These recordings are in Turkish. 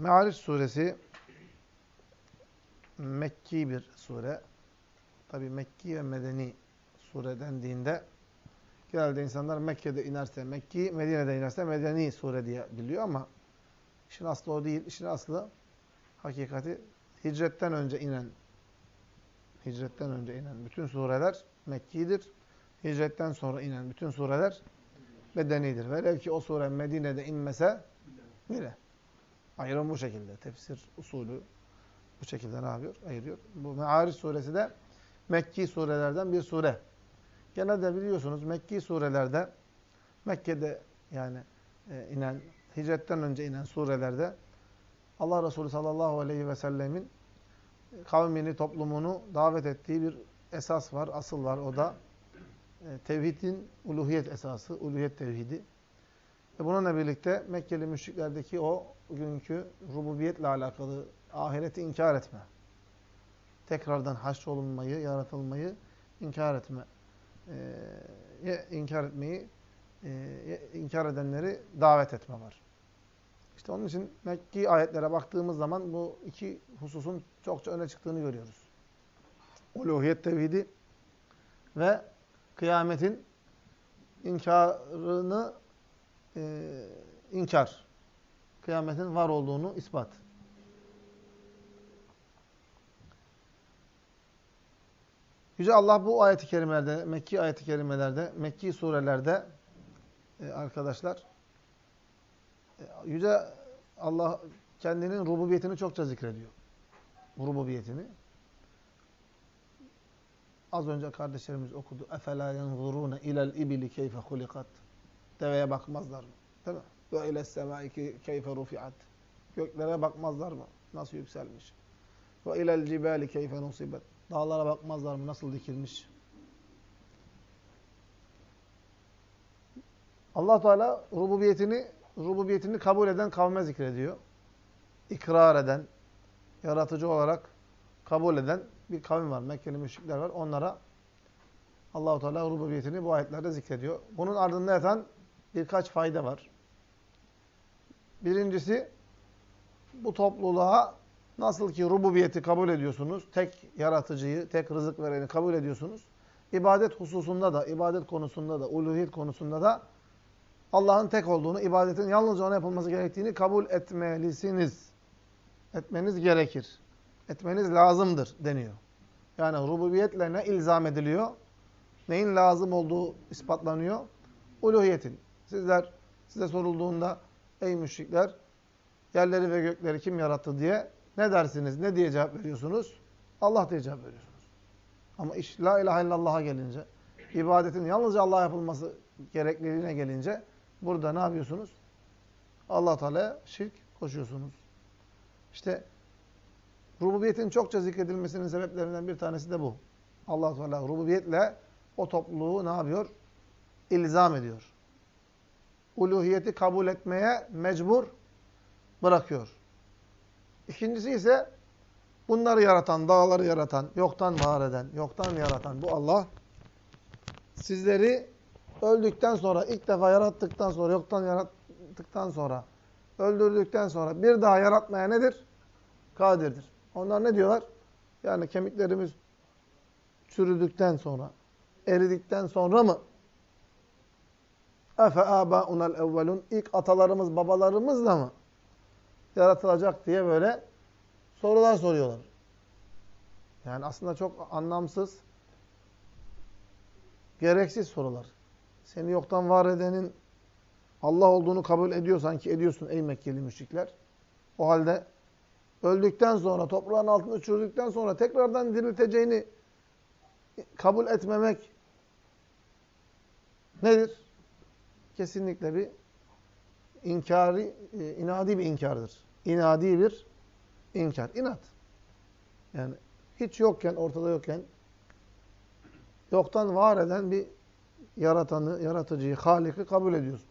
Me'ariç suresi Mekki bir sure. Tabi Mekki ve Medeni sure dendiğinde genelde insanlar Mekke'de inerse Mekki, Medine'de inerse Medeni sure diye biliyor ama işin aslı o değil. İşin aslı hakikati hicretten önce inen hicretten önce inen bütün sureler Mekki'dir. Hicretten sonra inen bütün sureler Medeni'dir. Velev ki o sure Medine'de inmese bile. Ayrım bu şekilde. Tefsir usulü bu şekilde ne yapıyor? Ayırıyor. Bu Me'ariç suresi de Mekki surelerden bir sure. Genelde biliyorsunuz Mekki surelerde Mekke'de yani e, inen, hicretten önce inen surelerde Allah Resulü sallallahu aleyhi ve sellemin kavmini, toplumunu davet ettiği bir esas var, asıl var. O da e, tevhidin uluhiyet esası, uluhiyet tevhidi. Ve bununla birlikte Mekkeli müşriklerdeki o günkü rububiyetle alakalı ahireti inkar etme. Tekrardan haşrolunmayı, yaratılmayı inkar etme. Ee, inkar etmeyi, e, inkar edenleri davet etme var. İşte onun için Mekki ayetlere baktığımız zaman bu iki hususun çokça öne çıktığını görüyoruz. Uluhiyet tevhidi ve kıyametin inkarını e, inkar. Kıyametin var olduğunu ispat. Yüce Allah bu ayeti kerimelerde, Mekki ayeti kerimelerde, Mekki surelerde e, arkadaşlar e, Yüce Allah kendinin rububiyetini çokça zikrediyor. Rububiyetini. Az önce kardeşlerimiz okudu. اَفَلَا يَنْظُرُونَ اِلَى الْاِبِلِ كَيْفَ خُلِقَتْ Deveye bakmazlar mı? Değil mi? Ve ile semâiki keyfe rufi'at. Göklere bakmazlar mı? Nasıl yükselmiş? Ve ilel cibâli keyfe nusibet. Dağlara bakmazlar mı? Nasıl dikilmiş? allah Teala rububiyetini, rububiyetini kabul eden kavme zikrediyor. İkrar eden, yaratıcı olarak kabul eden bir kavim var. Mekkeli müşrikler var. Onlara Allahu Teala rububiyetini bu ayetlerde zikrediyor. Bunun ardında yatan birkaç fayda var. Birincisi bu topluluğa nasıl ki rububiyeti kabul ediyorsunuz, tek yaratıcıyı, tek rızık vereni kabul ediyorsunuz. İbadet hususunda da, ibadet konusunda da, uluhiyet konusunda da Allah'ın tek olduğunu, ibadetin yalnızca ona yapılması gerektiğini kabul etmelisiniz. Etmeniz gerekir. Etmeniz lazımdır deniyor. Yani rububiyetle ne ilzam ediliyor? Neyin lazım olduğu ispatlanıyor? Uluhiyetin. Sizler, size sorulduğunda ey müşrikler, yerleri ve gökleri kim yarattı diye ne dersiniz, ne diye cevap veriyorsunuz? Allah diye cevap veriyorsunuz. Ama iş la ilahe illallah'a gelince, ibadetin yalnızca Allah'a yapılması gerekliliğine gelince burada ne yapıyorsunuz? Allah Teala'ya şirk koşuyorsunuz. İşte rububiyetin çokça zikredilmesinin sebeplerinden bir tanesi de bu. Allah Teala rububiyetle o topluluğu ne yapıyor? İlzam ediyor. Uluhiyeti kabul etmeye mecbur bırakıyor. İkincisi ise bunları yaratan, dağları yaratan, yoktan var eden, yoktan yaratan bu Allah sizleri öldükten sonra, ilk defa yarattıktan sonra, yoktan yarattıktan sonra, öldürdükten sonra bir daha yaratmaya nedir? Kadirdir. Onlar ne diyorlar? Yani kemiklerimiz çürüdükten sonra, eridikten sonra mı? Efe âbâunel evvelun. İlk atalarımız, babalarımız da mı? Yaratılacak diye böyle sorular soruyorlar. Yani aslında çok anlamsız, gereksiz sorular. Seni yoktan var edenin Allah olduğunu kabul ediyorsan ki ediyorsun ey Mekkeli müşrikler. O halde öldükten sonra, toprağın altında çürüdükten sonra tekrardan dirilteceğini kabul etmemek nedir? Kesinlikle bir inkari, e, inadi bir inkardır. İnadi bir inkar. İnat. Yani hiç yokken, ortada yokken yoktan var eden bir yaratanı, yaratıcıyı, Halik'i kabul ediyorsun.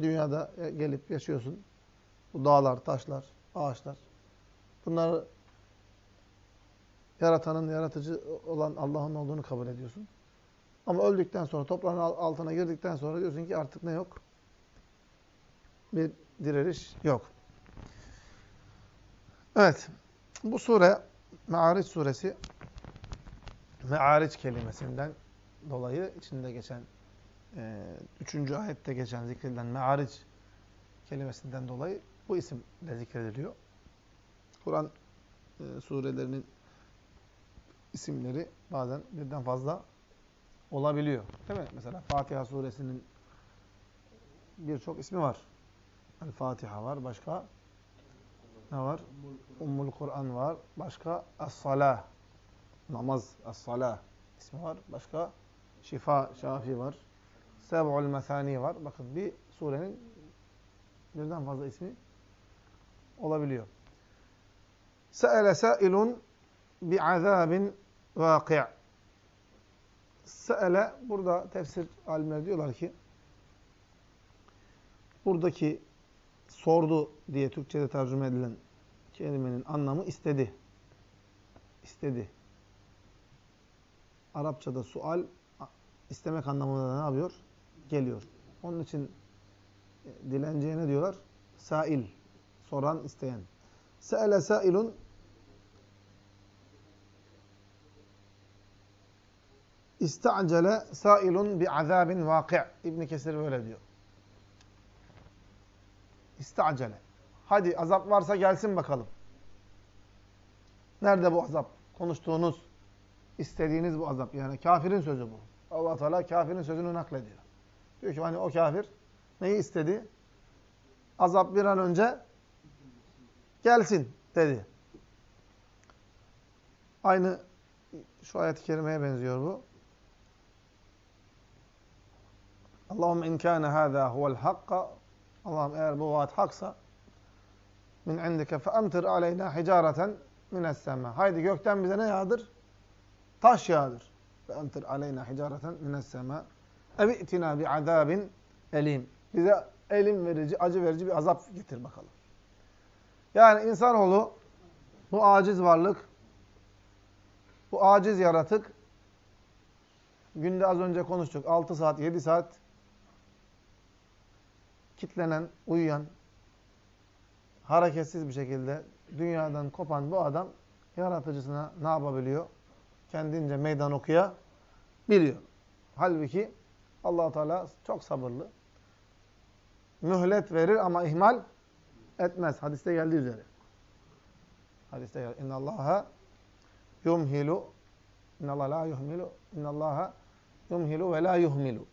Dünyada e, gelip yaşıyorsun. Bu dağlar, taşlar, ağaçlar. Bunları yaratanın, yaratıcı olan Allah'ın olduğunu kabul ediyorsun. Ama öldükten sonra, toprağın altına girdikten sonra diyorsun ki artık ne yok? Bir diriliş yok. Evet. Bu sure Me'ariç suresi Me'ariç kelimesinden dolayı içinde geçen e, üçüncü ayette geçen zikredilen Me'ariç kelimesinden dolayı bu isimle zikrediliyor. Kur'an e, surelerinin isimleri bazen birden fazla olabiliyor. Değil mi? Mesela Fatiha suresinin birçok ismi var. El-Fatiha var. Başka ne var? Ummul Kur'an var. Başka Es-Salah. Namaz. Es-Salah ismi var. Başka Şifa, Şafi var. Seb'ul Mesani var. Bakın bir surenin birden fazla ismi olabiliyor. Se'ele sa'ilun bi'azabin vâki' Se'ele, burada tefsir alimleri diyorlar ki, buradaki sordu diye Türkçe'de tercüme edilen kelimenin anlamı istedi. İstedi. Arapçada sual istemek anlamında da ne yapıyor? Geliyor. Onun için e, dilenciye ne diyorlar? Sail. Soran, isteyen. Se'ele sailun İsta'cele sailun bi azabin vaki' İbn Kesir böyle diyor. İsta'cele. Hadi azap varsa gelsin bakalım. Nerede bu azap? Konuştuğunuz, istediğiniz bu azap. Yani kafirin sözü bu. Allah Teala kafirin sözünü naklediyor. Diyor ki hani o kafir neyi istedi? Azap bir an önce gelsin dedi. Aynı şu ayet-i kerimeye benziyor bu. Allahümme in kâne hâzâ huvel hakka Allah'ım eğer bu vaat haksa min indike fe emtir aleyna hicareten mines sema. Haydi gökten bize ne yağdır? Taş yağdır. Fe emtir aleyna hicareten mines sema. Evi'tina bi azabin elim. Bize elim verici, acı verici bir azap getir bakalım. Yani insanoğlu bu aciz varlık, bu aciz yaratık günde az önce konuştuk 6 saat, 7 saat kitlenen, uyuyan, hareketsiz bir şekilde dünyadan kopan bu adam yaratıcısına ne yapabiliyor? Kendince meydan okuya biliyor. Halbuki allah Teala çok sabırlı. Mühlet verir ama ihmal etmez. Hadiste geldiği üzere. Hadiste geldi. İnna Allaha yumhilu İnna Allah la yuhmilu İnna Allaha yumhilu ve la yuhmilu.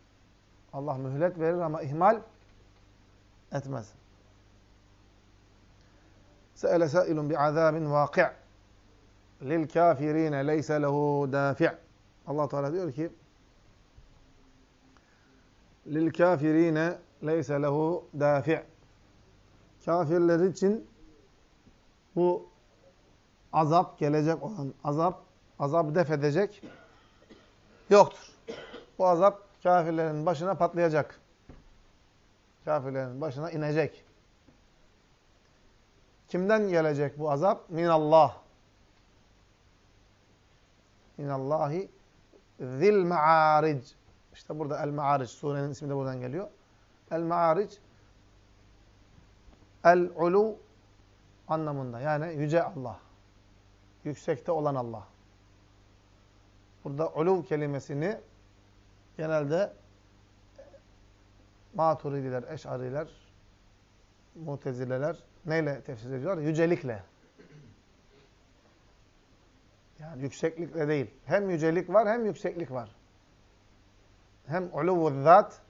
Allah mühlet verir ama ihmal etmez. Se'ele sâilun bi'azâbin vâki' lil kâfirîne leyse lehu dâfi' Allah Teala diyor ki lil kâfirîne leyse lehu dâfi' Kafirler için bu azap gelecek olan azap azap def edecek yoktur. Bu azap kafirlerin başına patlayacak kafirlerin başına inecek. Kimden gelecek bu azap? Minallah. Minallahi zil ma'aric. İşte burada el-ma'aric. Surenin ismi de buradan geliyor. El-ma'aric el-ulu anlamında. Yani yüce Allah. Yüksekte olan Allah. Burada ulu kelimesini genelde Maturidiler, Eş'ariler, Mutezileler neyle tefsir ediyorlar? Yücelikle. Yani yükseklikle değil. Hem yücelik var hem yükseklik var. Hem uluvu zat,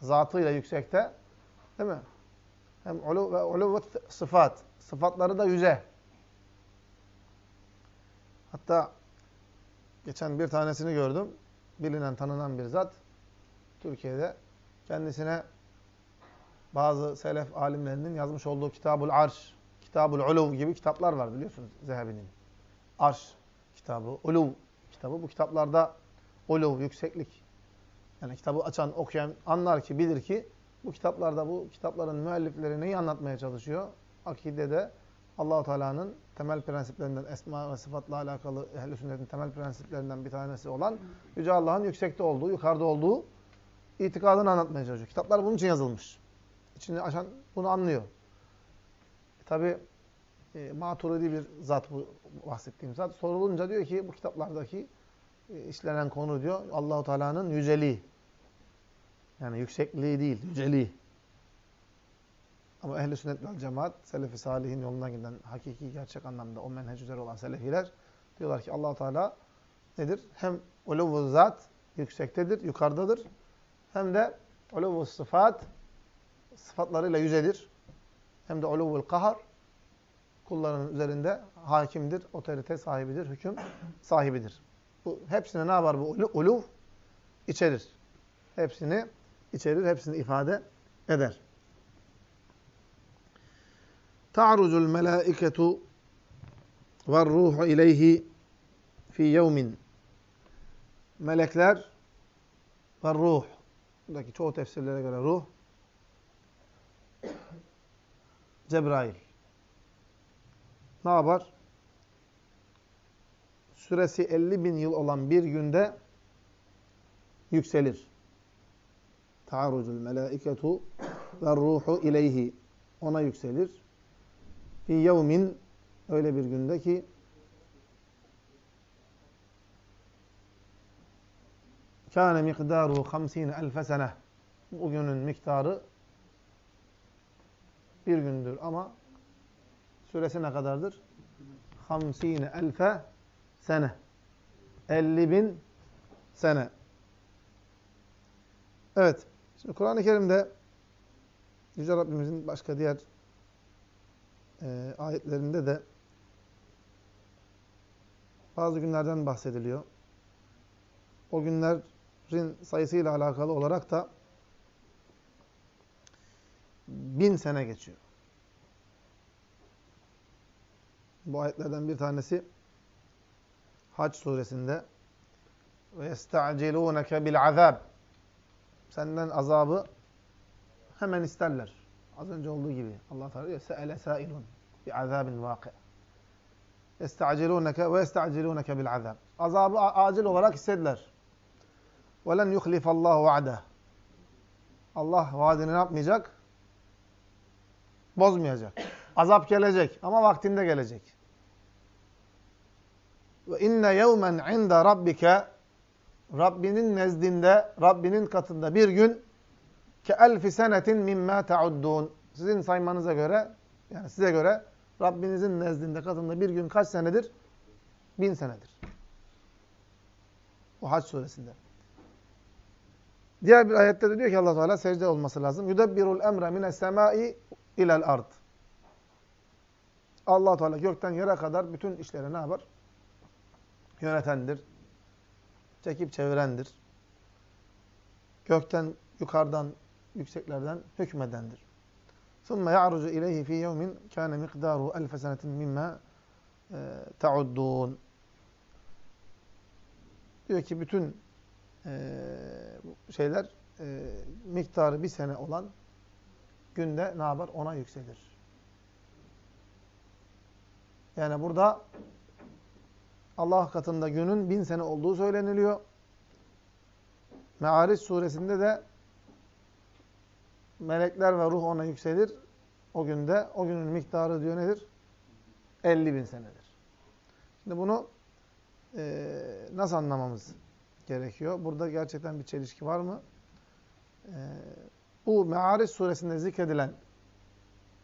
zatıyla yüksekte. Değil mi? Hem ulu ve uluvu sıfat. Sıfatları da yüce. Hatta geçen bir tanesini gördüm. Bilinen, tanınan bir zat. Türkiye'de kendisine bazı selef alimlerinin yazmış olduğu Kitabul Arş, Kitabul Uluv gibi kitaplar var biliyorsunuz Zehebi'nin. Arş kitabı, Uluv kitabı. Bu kitaplarda Uluv, yükseklik. Yani kitabı açan, okuyan anlar ki, bilir ki bu kitaplarda bu kitapların müellifleri neyi anlatmaya çalışıyor? Akidede Allahu Teala'nın temel prensiplerinden, esma ve sıfatla alakalı ehl sünnetin temel prensiplerinden bir tanesi olan Yüce Allah'ın yüksekte olduğu, yukarıda olduğu itikadını anlatmaya çalışıyor. Kitaplar bunun için yazılmış. İçini açan bunu anlıyor. Tabi e, maturidi bir zat bu bahsettiğim zat. Sorulunca diyor ki bu kitaplardaki e, işlenen konu diyor Allahu Teala'nın yüceliği. Yani yüksekliği değil, yüceliği. Ama ehli sünnet vel cemaat, selefi salihin yolundan giden hakiki gerçek anlamda o menhec üzere olan selefiler diyorlar ki Allahu Teala nedir? Hem uluvu zat yüksektedir, yukarıdadır. Hem de uluvu sıfat sıfatlarıyla yücedir. Hem de uluvul kahar kullarının üzerinde hakimdir, otorite sahibidir, hüküm sahibidir. Bu hepsine ne var bu uluv? içerir. Hepsini içerir, hepsini ifade eder. Ta'rucul melâiketu ve ruhu ileyhi fi yevmin. Melekler ve ruh. Buradaki çoğu tefsirlere göre ruh. Cebrail. Ne yapar? Süresi 50 bin yıl olan bir günde yükselir. Ta'arucul melâiketu ve ruhu ileyhi. Ona yükselir. Fi yevmin öyle bir günde ki kâne mikdaru 50 elfe sene. Bugünün miktarı bir gündür ama süresi ne kadardır? 50 elfe sene. 50 bin sene. Evet. Şimdi Kur'an-ı Kerim'de Yüce Rabbimizin başka diğer e, ayetlerinde de bazı günlerden bahsediliyor. O günlerin sayısıyla alakalı olarak da bin sene geçiyor. Bu ayetlerden bir tanesi Hac suresinde ve yesta'cilûneke bil azab senden azabı hemen isterler. Az önce olduğu gibi. Allah Teala diyor se'ele sailun bi azabin vaki. Yesta'cilûneke ve yesta'cilûneke bil azab. Azabı acil olarak istediler. Ve len yuhlifallahu va'deh. Allah vaadini yapmayacak? Bozmayacak. Azap gelecek ama vaktinde gelecek. Ve inne yevmen inde Rabbinin nezdinde, Rabbinin katında bir gün ke elfi senetin mimma ta'uddun. Sizin saymanıza göre, yani size göre Rabbinizin nezdinde, katında bir gün kaç senedir? Bin senedir. Bu Hac suresinde. Diğer bir ayette de diyor ki Allah Teala secde olması lazım. Yudebbirul emre mine semai ilel ard. Allah Teala gökten yere kadar bütün işleri ne yapar? Yönetendir. Çekip çevirendir. Gökten, yukarıdan, yükseklerden hükmedendir. ثُمَّ يَعْرُجُ اِلَيْهِ ف۪ي يَوْمٍ كَانَ مِقْدَارُ أَلْفَ سَنَةٍ مِمَّا تَعُدُّونَ Diyor ki bütün e, şeyler e, miktarı bir sene olan günde ne yapar? Ona yükselir. Yani burada Allah katında günün bin sene olduğu söyleniliyor. Me'ariz suresinde de melekler ve ruh ona yükselir. O günde, o günün miktarı diyor nedir? 50 bin senedir. Şimdi bunu e, nasıl anlamamız gerekiyor? Burada gerçekten bir çelişki var mı? E, bu Me'ariz suresinde zikredilen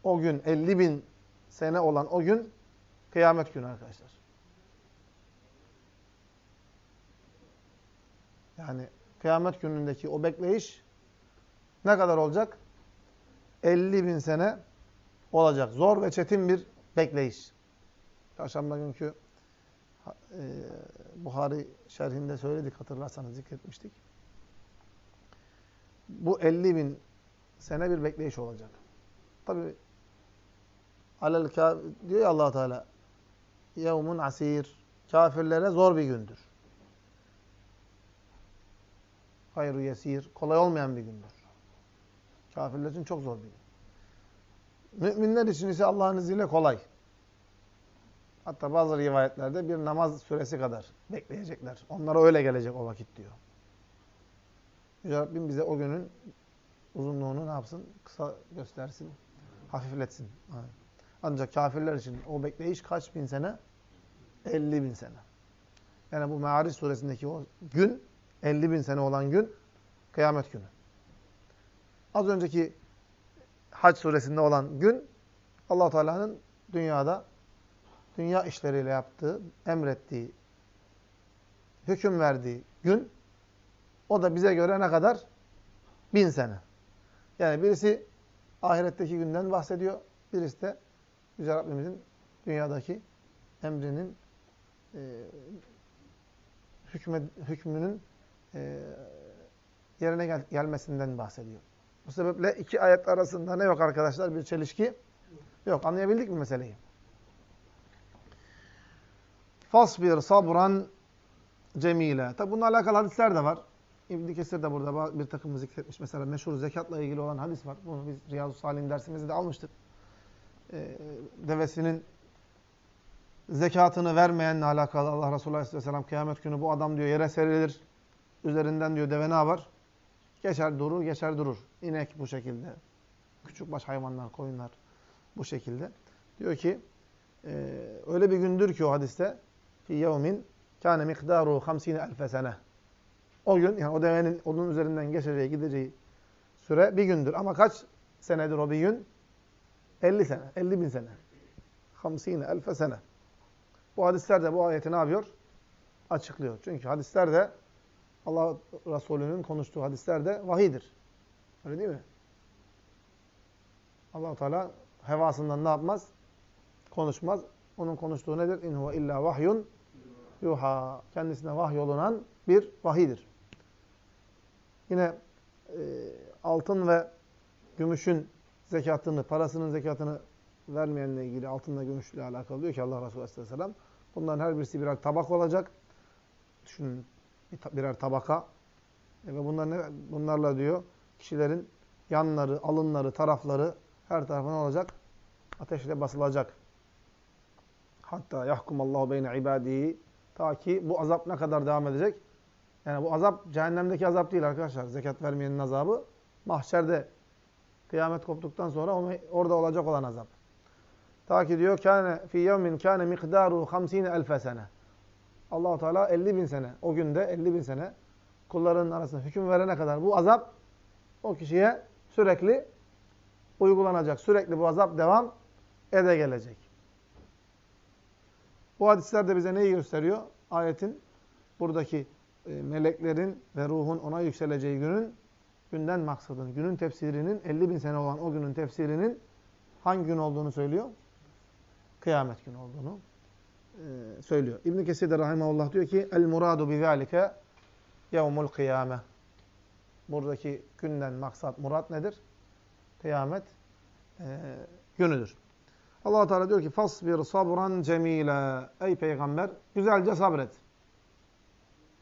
o gün, 50 bin sene olan o gün kıyamet günü arkadaşlar. Yani kıyamet günündeki o bekleyiş ne kadar olacak? 50 bin sene olacak. Zor ve çetin bir bekleyiş. Çarşamba günkü e, Buhari şerhinde söyledik hatırlarsanız zikretmiştik. Bu 50 bin sene bir bekleyiş olacak. Tabi alel diyor ya allah Teala yevmun asir kafirlere zor bir gündür. Hayru yesir. Kolay olmayan bir gündür. Kafirler için çok zor bir gün. Müminler için ise Allah'ın izniyle kolay. Hatta bazı rivayetlerde bir namaz süresi kadar bekleyecekler. Onlara öyle gelecek o vakit diyor. Yüce Rabbim bize o günün uzunluğunu ne yapsın? Kısa göstersin, hafifletsin. Ancak kafirler için o bekleyiş kaç bin sene? 50 bin sene. Yani bu Me'ariç suresindeki o gün, 50 bin sene olan gün, kıyamet günü. Az önceki Hac suresinde olan gün, allah Teala'nın dünyada, dünya işleriyle yaptığı, emrettiği, hüküm verdiği gün, o da bize göre ne kadar? Bin sene. Yani birisi ahiretteki günden bahsediyor, birisi de Yüce Rabbimizin dünyadaki emrinin e, hükme, hükmünün e, yerine gel gelmesinden bahsediyor. Bu sebeple iki ayet arasında ne yok arkadaşlar? Bir çelişki yok. Anlayabildik mi meseleyi? Fasbir sabran cemile. Tabi bununla alakalı hadisler de var. İbn Kesir de burada bir takım zikretmiş. Mesela meşhur zekatla ilgili olan hadis var. Bunu biz Riyazu Salim dersimizde de almıştık. Ee, devesinin zekatını vermeyenle alakalı Allah Resulü Aleyhisselam kıyamet günü bu adam diyor yere serilir. Üzerinden diyor deve ne yapar? Geçer durur, geçer durur. İnek bu şekilde. Küçük baş hayvanlar, koyunlar bu şekilde. Diyor ki e, öyle bir gündür ki o hadiste fi yevmin kâne mikdaru hamsine elfe sene. O gün yani o devenin onun üzerinden geçeceği, gideceği süre bir gündür. Ama kaç senedir o bir gün? 50 sene, 50 bin sene. Hamsine elfe sene. Bu hadisler de bu ayeti ne yapıyor? Açıklıyor. Çünkü hadisler de Allah Resulü'nün konuştuğu hadisler de vahidir. Öyle değil mi? allah Teala hevasından ne yapmaz? Konuşmaz. Onun konuştuğu nedir? İn illa vahyun yuha. Kendisine vahyolunan bir vahidir. Yine e, altın ve gümüşün zekatını, parasının zekatını vermeyenle ilgili altınla gümüşle alakalı diyor ki Allah Resulü Aleyhisselam bunların her birisi birer tabak olacak. Düşünün birer tabaka. E ve bunlar ne, bunlarla diyor kişilerin yanları, alınları, tarafları her tarafına olacak? Ateşle basılacak. Hatta yahkumallahu beyne ibadihi ta ki bu azap ne kadar devam edecek? Yani bu azap cehennemdeki azap değil arkadaşlar. Zekat vermeyenin azabı mahşerde kıyamet koptuktan sonra orada olacak olan azap. Ta ki diyor kâne fî yevmin kâne mikdaru 50 elfe sene. allah Teala 50 bin sene, o günde 50 bin sene kulların arasında hüküm verene kadar bu azap o kişiye sürekli uygulanacak. Sürekli bu azap devam ede gelecek. Bu hadisler de bize neyi gösteriyor? Ayetin buradaki e, meleklerin ve ruhun ona yükseleceği günün günden maksadını, günün tefsirinin 50 bin sene olan o günün tefsirinin hangi gün olduğunu söylüyor? Kıyamet günü olduğunu e, söylüyor. İbn Kesir de rahimehullah diyor ki el muradu bi zalike yevmul kıyame. Buradaki günden maksat murat nedir? Kıyamet e, günüdür. Allah Teala diyor ki fasbir sabran cemile. Ey peygamber güzelce sabret.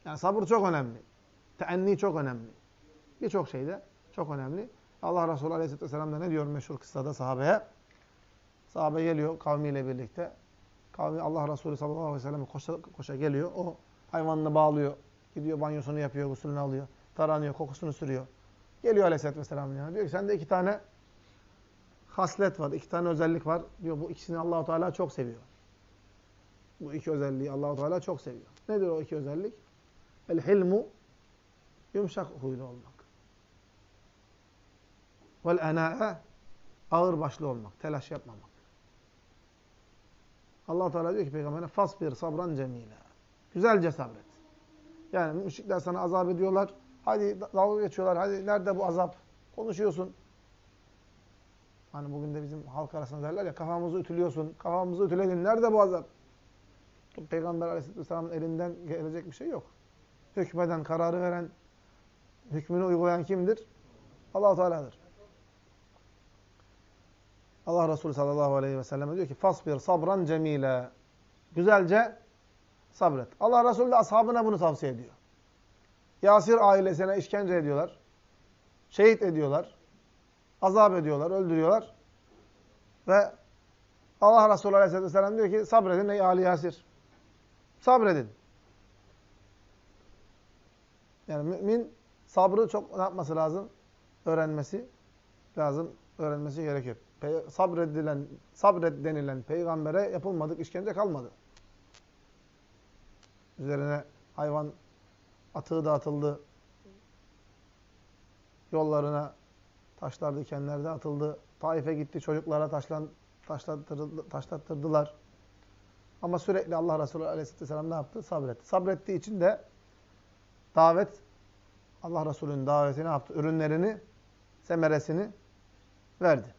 Yani sabır çok önemli. Teenni çok önemli. Birçok şeyde çok önemli. Allah Resulü Aleyhisselatü Vesselam da ne diyor meşhur kıssada sahabeye? Sahabe geliyor kavmiyle birlikte. Kavmi Allah Resulü sallallahu aleyhi ve koşa, koşa geliyor. O hayvanını bağlıyor. Gidiyor banyosunu yapıyor, gusülünü alıyor. Taranıyor, kokusunu sürüyor. Geliyor Aleyhisselatü Vesselam'ın yanına. Diyor ki sende iki tane haslet var, iki tane özellik var. Diyor bu ikisini Allahu Teala çok seviyor. Bu iki özelliği Allahu Teala çok seviyor. Nedir o iki özellik? El hilmu yumuşak huylu olmak. Vel ena'e ağır başlı olmak, telaş yapmamak. Allah Teala diyor ki peygamberine fasbir sabran cemile. Güzelce sabret. Yani müşrikler sana azap ediyorlar. Hadi dalga geçiyorlar. Hadi nerede bu azap? Konuşuyorsun. Hani bugün de bizim halk arasında derler ya kafamızı ütülüyorsun. Kafamızı ütüledin. Nerede bu azap? Peygamber Aleyhisselam'ın elinden gelecek bir şey yok. Hükmeden, kararı veren, hükmünü uygulayan kimdir? allah Teala'dır. Allah Resulü sallallahu aleyhi ve sellem diyor ki fasbir sabran cemile. Güzelce sabret. Allah Resulü de ashabına bunu tavsiye ediyor. Yasir ailesine işkence ediyorlar. Şehit ediyorlar. Azap ediyorlar, öldürüyorlar. Ve Allah Resulü aleyhisselatü vesselam diyor ki sabredin ey Ali Yasir. Sabredin. Yani mümin sabrı çok ne yapması lazım? Öğrenmesi lazım. Öğrenmesi gerekiyor. pe- sabredilen, sabret denilen peygambere yapılmadık işkence kalmadı. Üzerine hayvan atığı dağıtıldı. Yollarına taşlar dikenlerde atıldı. Taif'e gitti çocuklara taşlan, taşlattırdı, taşlattırdılar. Ama sürekli Allah Resulü Aleyhisselam ne yaptı? Sabretti. Sabrettiği için de davet, Allah Resulü'nün daveti ne yaptı? Ürünlerini, semeresini verdi.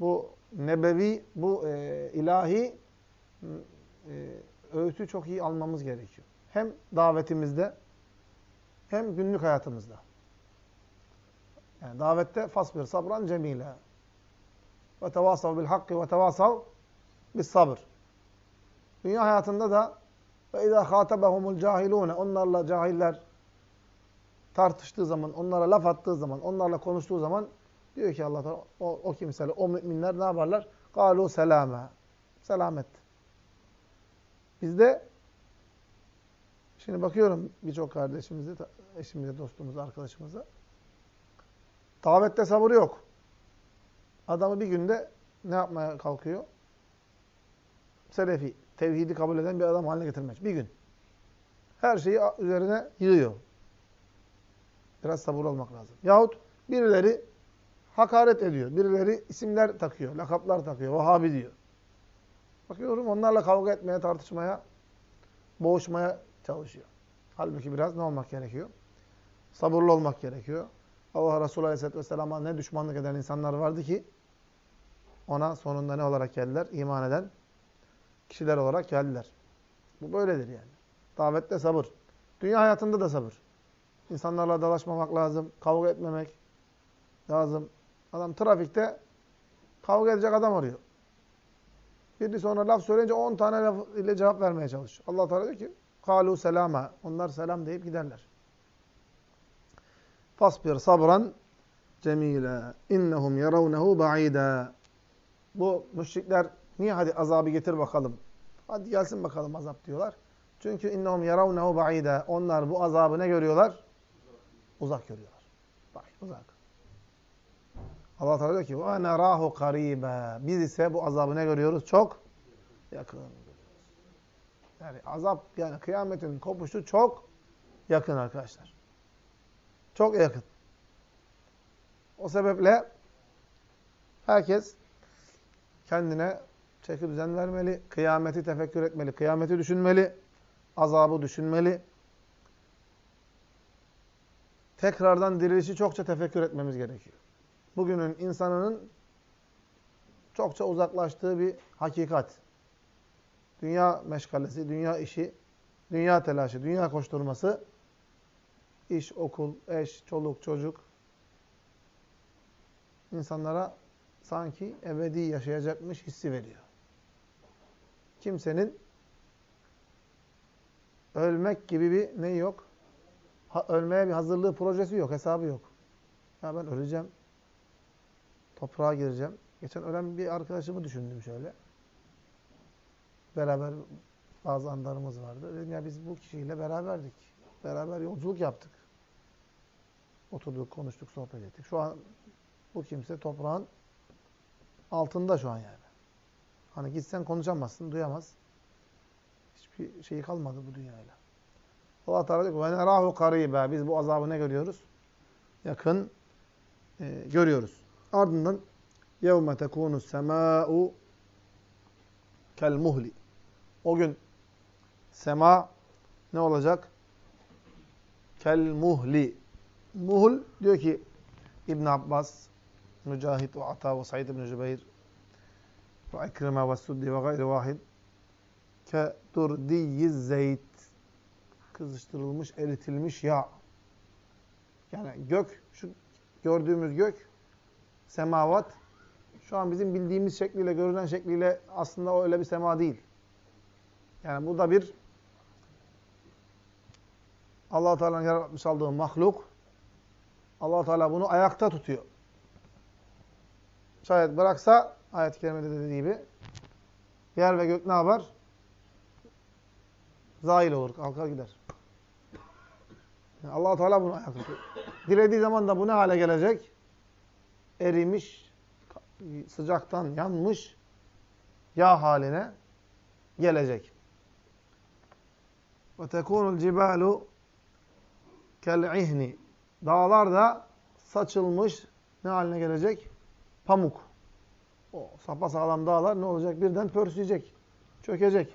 Bu nebevi, bu e, ilahi e, öğütü çok iyi almamız gerekiyor. Hem davetimizde hem günlük hayatımızda. Yani davette fasbir sabran cemile. Ve tevasav bil hakki ve tevasav bis sabır. Dünya hayatında da ve izâ khâtebehumul cahilûne onlarla cahiller tartıştığı zaman, onlara laf attığı zaman, onlarla konuştuğu zaman diyor ki Allah o, o kimseler, o müminler ne yaparlar? Galu selame. Selamet. Bizde şimdi bakıyorum birçok kardeşimize, eşimize, dostumuza, arkadaşımıza davette sabır yok. Adamı bir günde ne yapmaya kalkıyor? Selefi, tevhidi kabul eden bir adam haline getirmek. Bir gün. Her şeyi üzerine yığıyor. Biraz sabır olmak lazım. Yahut birileri hakaret ediyor. Birileri isimler takıyor, lakaplar takıyor. Vahabi diyor. Bakıyorum onlarla kavga etmeye, tartışmaya, boğuşmaya çalışıyor. Halbuki biraz ne olmak gerekiyor? Sabırlı olmak gerekiyor. Allah Resulü Aleyhisselatü Vesselam'a ne düşmanlık eden insanlar vardı ki ona sonunda ne olarak geldiler? İman eden kişiler olarak geldiler. Bu böyledir yani. Davette sabır. Dünya hayatında da sabır. İnsanlarla dalaşmamak lazım. Kavga etmemek lazım. Adam trafikte kavga edecek adam arıyor. Biri sonra laf söyleyince 10 tane laf ile cevap vermeye çalışıyor. Allah Teala diyor ki: "Kalu selama." Onlar selam deyip giderler. Fasbir sabran cemile. İnnehum yarawnehu ba'ida. Bu müşrikler niye hadi azabı getir bakalım. Hadi gelsin bakalım azap diyorlar. Çünkü innehum yarawnehu ba'ida. Onlar bu azabı ne görüyorlar? Uzak görüyorlar. Bak uzak. Allah Teala diyor ki: "Ve narahu qariba." Biz ise bu azabı ne görüyoruz? Çok yakın Yani azap yani kıyametin kopuşu çok yakın arkadaşlar. Çok yakın. O sebeple herkes kendine çeki düzen vermeli, kıyameti tefekkür etmeli, kıyameti düşünmeli, azabı düşünmeli. Tekrardan dirilişi çokça tefekkür etmemiz gerekiyor. Bugünün insanının çokça uzaklaştığı bir hakikat. Dünya meşgalesi, dünya işi, dünya telaşı, dünya koşturması, iş, okul, eş, çoluk, çocuk insanlara sanki ebedi yaşayacakmış hissi veriyor. Kimsenin ölmek gibi bir ne yok? Ha, ölmeye bir hazırlığı, projesi yok, hesabı yok. Ya ben öleceğim, toprağa gireceğim. Geçen ölen bir arkadaşımı düşündüm şöyle. Beraber bazı anlarımız vardı. Dedim ya biz bu kişiyle beraberdik. Beraber yolculuk yaptık. Oturduk, konuştuk, sohbet ettik. Şu an bu kimse toprağın altında şu an yani. Hani gitsen konuşamazsın, duyamaz. Hiçbir şeyi kalmadı bu dünyayla. Allah Teala diyor ki: "Ve nerahu karibe." Biz bu azabı ne görüyoruz? Yakın e, görüyoruz. Ardından yevme tekunu semâ'u kel muhli. O gün sema ne olacak? Kel muhli. Muhl diyor ki İbn Abbas, Mücahit ve Ata ve Said ibn Cübeyr ve Ekrime ve Suddi ve gayri vahid ke durdiyyiz zeyt kızıştırılmış, eritilmiş yağ. Yani gök, şu gördüğümüz gök, semavat, şu an bizim bildiğimiz şekliyle, görünen şekliyle aslında öyle bir sema değil. Yani bu da bir allah Teala'nın yaratmış olduğu mahluk. allah Teala bunu ayakta tutuyor. Şayet bıraksa, ayet-i kerimede dediği gibi, yer ve gök ne yapar? Zail olur, kalkar gider. Yani allah Teala bunu ayakta tutuyor. Dilediği zaman da bu ne hale gelecek? Erimiş, sıcaktan yanmış yağ haline gelecek. Ve tekunul cibalu kel'ihni. Dağlar da saçılmış ne haline gelecek? Pamuk. O sapasağlam dağlar ne olacak? Birden pörsüyecek. Çökecek.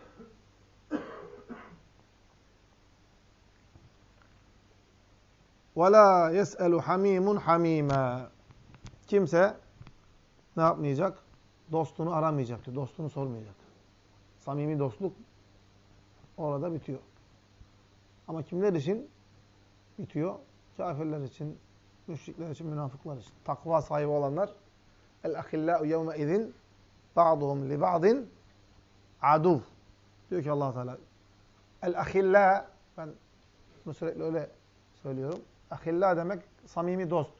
وَلَا يَسْأَلُ حَم۪يمٌ حَم۪يمًا Kimse ne yapmayacak? Dostunu aramayacak. Dostunu sormayacak. Samimi dostluk orada bitiyor. Ama kimler için Bitiyor? Kafirler için, müşrikler için, münafıklar için. Takva sahibi olanlar el-ahillâ'u yevme izin ba'duhum li ba'din aduv. Diyor ki allah Teala el-ahillâ ben bunu sürekli öyle söylüyorum. Ahilla demek samimi dost,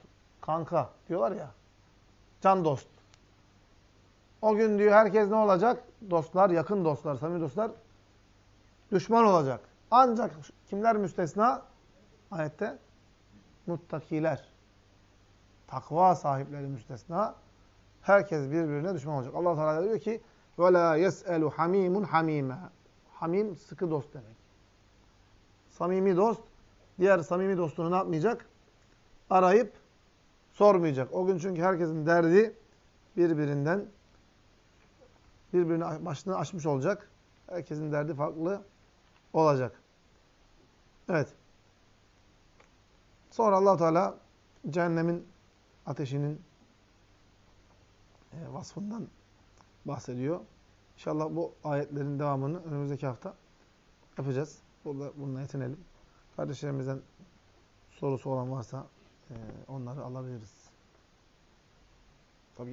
kanka diyorlar ya. Can dost. O gün diyor herkes ne olacak? Dostlar, yakın dostlar, samimi dostlar düşman olacak. Ancak kimler müstesna? Ayette muttakiler. Takva sahipleri müstesna. Herkes birbirine düşman olacak. Allah Teala diyor ki: "Ve la yes'elu hamimun hamime." Hamim sıkı dost demek. Samimi dost diğer samimi dostunu ne yapmayacak? Arayıp sormayacak. O gün çünkü herkesin derdi birbirinden birbirine başını açmış olacak. Herkesin derdi farklı olacak. Evet. Sonra allah Teala cehennemin ateşinin e, vasfından bahsediyor. İnşallah bu ayetlerin devamını önümüzdeki hafta yapacağız. Burada bununla yetinelim. Kardeşlerimizden sorusu olan varsa e, onları alabiliriz.